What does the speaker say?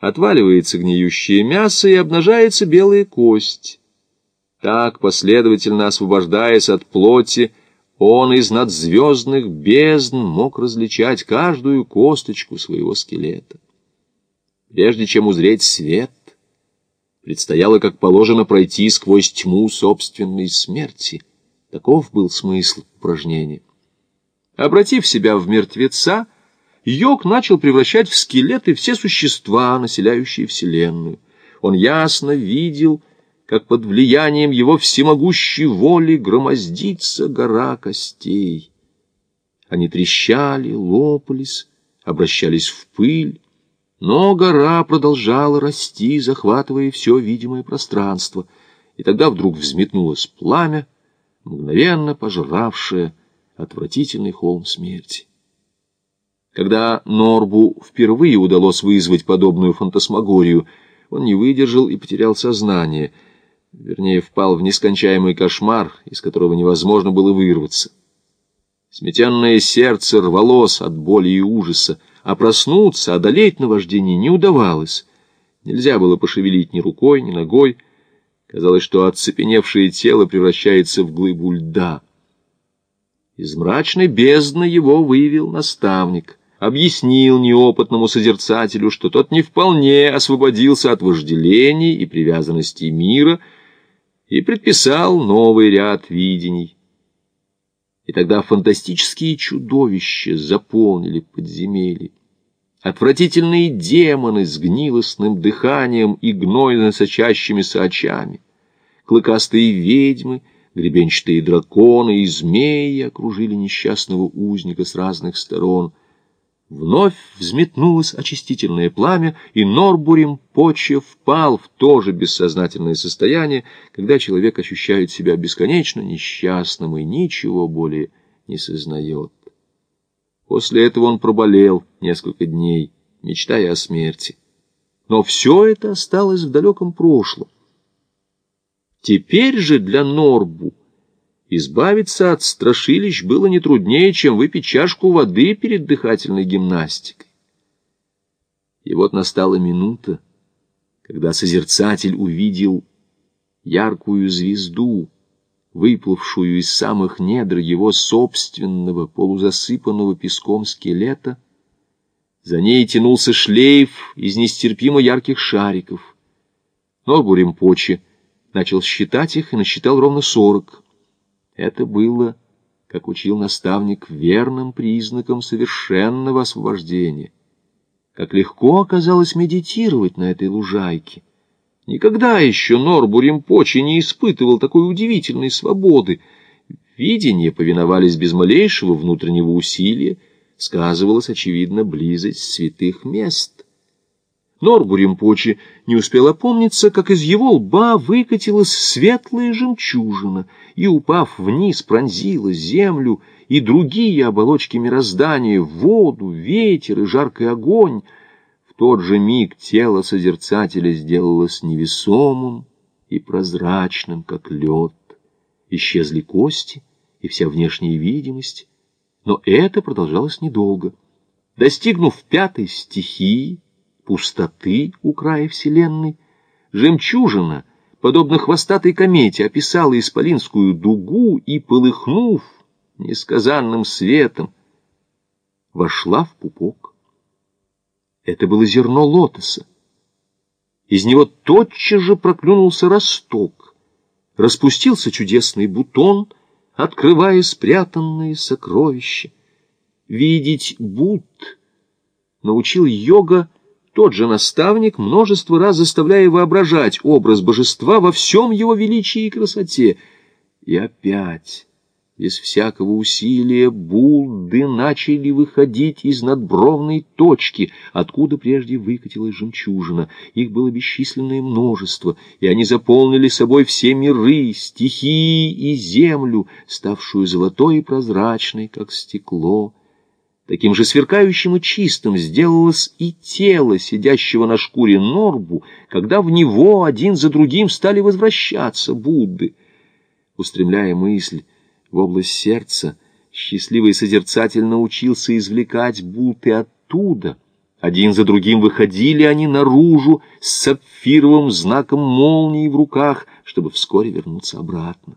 отваливается гниющее мясо и обнажается белая кость. Так, последовательно освобождаясь от плоти, он из надзвездных бездн мог различать каждую косточку своего скелета. Прежде чем узреть свет, предстояло, как положено, пройти сквозь тьму собственной смерти. Таков был смысл упражнения. Обратив себя в мертвеца, Йог начал превращать в скелеты все существа, населяющие Вселенную. Он ясно видел, как под влиянием его всемогущей воли громоздится гора костей. Они трещали, лопались, обращались в пыль, но гора продолжала расти, захватывая все видимое пространство, и тогда вдруг взметнулось пламя, мгновенно пожравшее отвратительный холм смерти. Когда Норбу впервые удалось вызвать подобную фантасмагорию, он не выдержал и потерял сознание, вернее, впал в нескончаемый кошмар, из которого невозможно было вырваться. Сметенное сердце рвалось от боли и ужаса, а проснуться, одолеть наваждение не удавалось. Нельзя было пошевелить ни рукой, ни ногой. Казалось, что оцепеневшее тело превращается в глыбу льда. Из мрачной бездны его вывел наставник, объяснил неопытному созерцателю, что тот не вполне освободился от вожделений и привязанностей мира и предписал новый ряд видений. И тогда фантастические чудовища заполнили подземелье. Отвратительные демоны с гнилостным дыханием и гнойно сочащимися очами, клыкастые ведьмы — Гребенчатые драконы и змеи окружили несчастного узника с разных сторон. Вновь взметнулось очистительное пламя, и Норбурем поче впал в то же бессознательное состояние, когда человек ощущает себя бесконечно несчастным и ничего более не сознает. После этого он проболел несколько дней, мечтая о смерти. Но все это осталось в далеком прошлом. Теперь же для Норбу избавиться от страшилищ было не труднее, чем выпить чашку воды перед дыхательной гимнастикой. И вот настала минута, когда созерцатель увидел яркую звезду, выплывшую из самых недр его собственного полузасыпанного песком скелета. За ней тянулся шлейф из нестерпимо ярких шариков. Норбу Римпочи начал считать их и насчитал ровно сорок. Это было, как учил наставник, верным признаком совершенного освобождения. Как легко оказалось медитировать на этой лужайке. Никогда еще Норбу Римпочи не испытывал такой удивительной свободы. Видения повиновались без малейшего внутреннего усилия, сказывалась, очевидно, близость святых мест. Норбу Римпочи не успел опомниться, как из его лба выкатилась светлая жемчужина и, упав вниз, пронзила землю и другие оболочки мироздания, воду, ветер и жаркий огонь. В тот же миг тело созерцателя сделалось невесомым и прозрачным, как лед. Исчезли кости и вся внешняя видимость, но это продолжалось недолго. Достигнув пятой стихии, пустоты у края Вселенной, жемчужина, подобно хвостатой комете, описала исполинскую дугу и, полыхнув несказанным светом, вошла в пупок. Это было зерно лотоса. Из него тотчас же проклюнулся росток, распустился чудесный бутон, открывая спрятанные сокровища. Видеть Буд научил йога тот же наставник, множество раз заставляя воображать образ божества во всем его величии и красоте. И опять, без всякого усилия, Будды начали выходить из надбровной точки, откуда прежде выкатилась жемчужина. Их было бесчисленное множество, и они заполнили собой все миры, стихии и землю, ставшую золотой и прозрачной, как стекло. Таким же сверкающим и чистым сделалось и тело сидящего на шкуре Норбу, когда в него один за другим стали возвращаться Будды. Устремляя мысль в область сердца, счастливый созерцатель научился извлекать Будды оттуда, Один за другим выходили они наружу с сапфировым знаком молнии в руках, чтобы вскоре вернуться обратно.